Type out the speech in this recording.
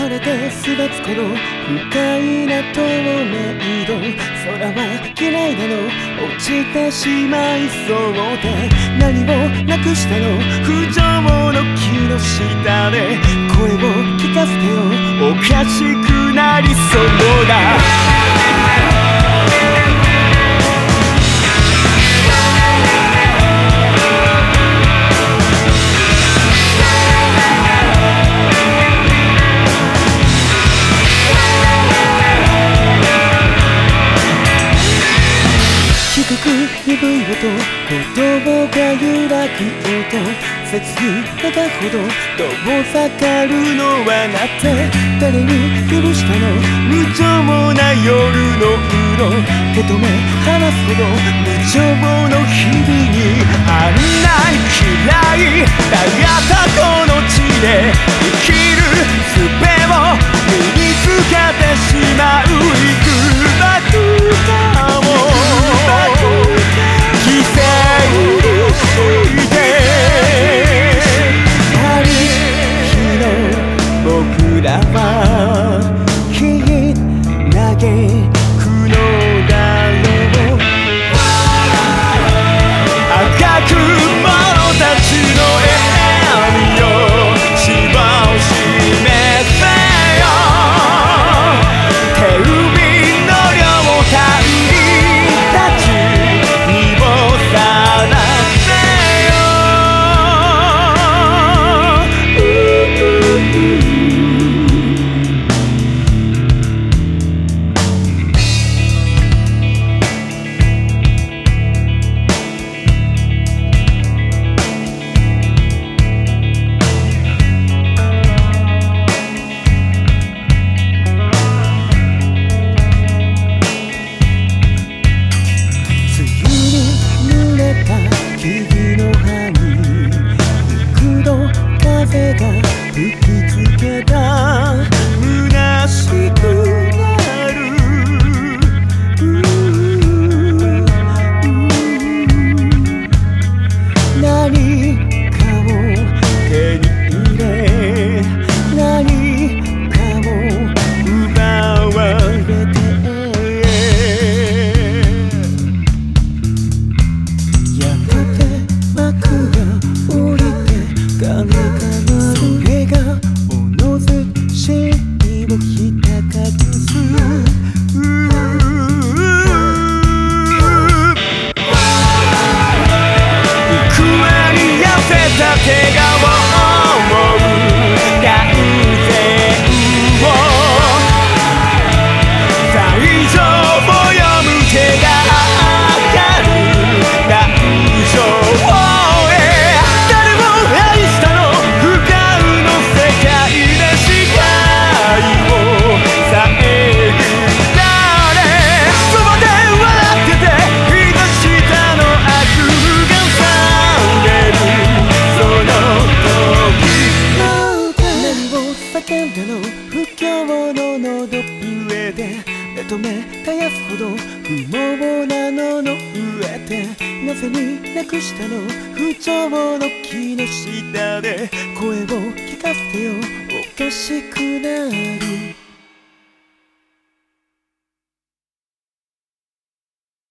晴れてすばつこの不快な透明度空は嫌いなの落ちてしまいそうで何もなくしたの。不条の木の下で声を聞かせてよ。おかしくく鈍い音言葉が揺らぐ音切に願うほど遠ざかるのはなって。誰に許したの？無情な夜のうろ手止め離すほど無情の日々に。あんな嫌い。だったこの風が吹きつけた。虚しくなる何かを手にくわに痩せた手が叫んだの不況の喉上で目と目絶やすほど不毛なのの上でなぜになくしたの不調の木の下で声を聞かせてよおかしくなる。